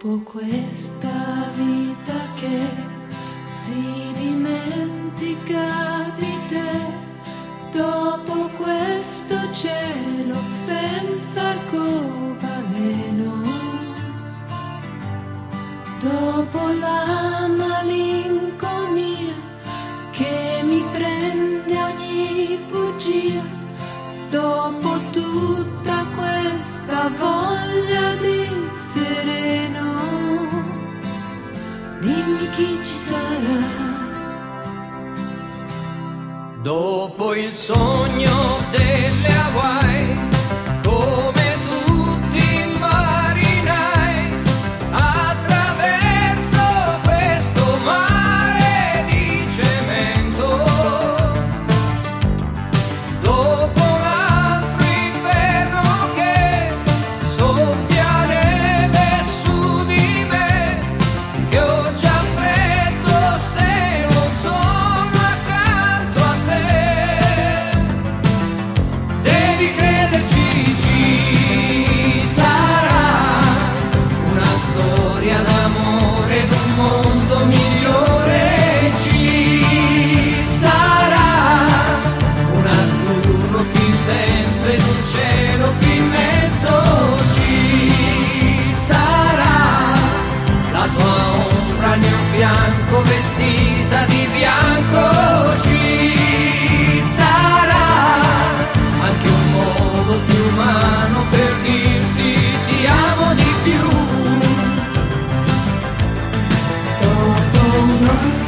Dopo questa vita che si dimentica di te, dopo questo cielo senza arcobaleno, dopo la malinconia che mi prende ogni bugia, dopo tutta questa voglia di sereno, dimmi chi ci sarà. Dopo il sogno Hawaii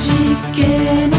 chicken.